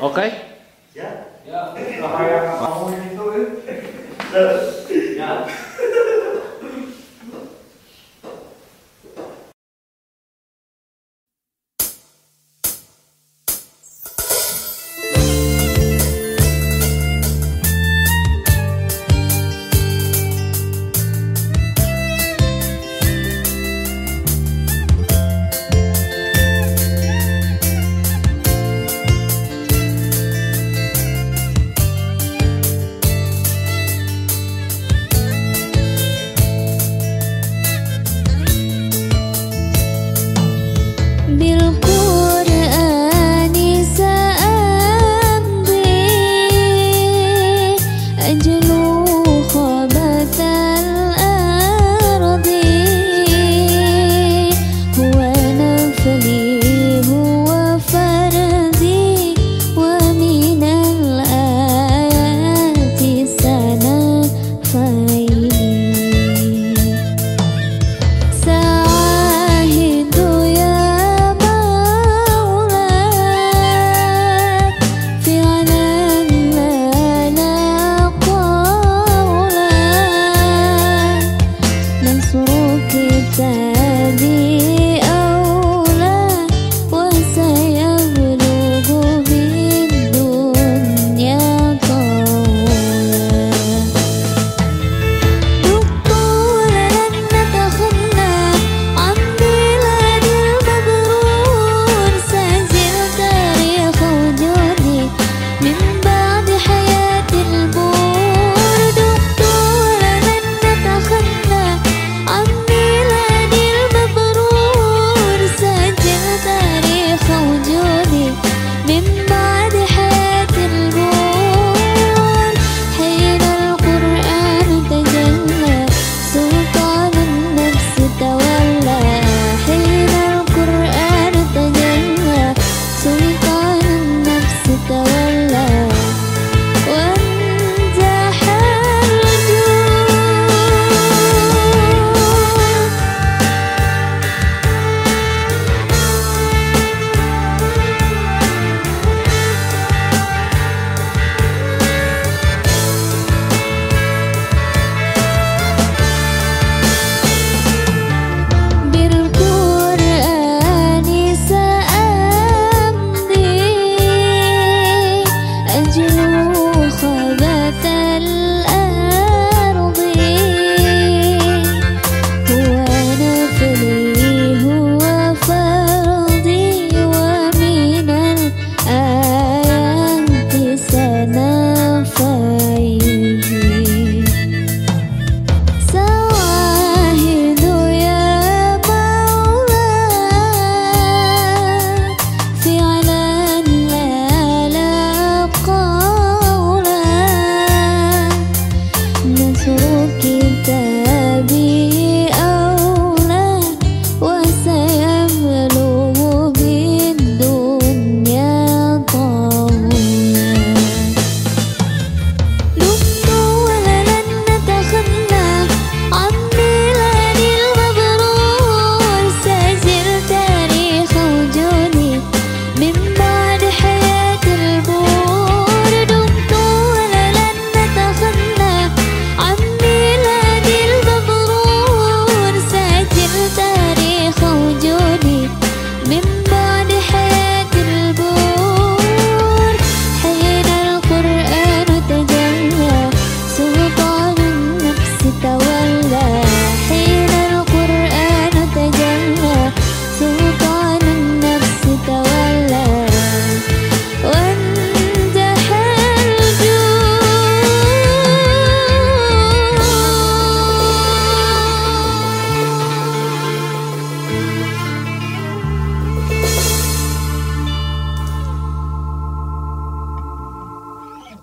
Ok? Yeah. Yeah.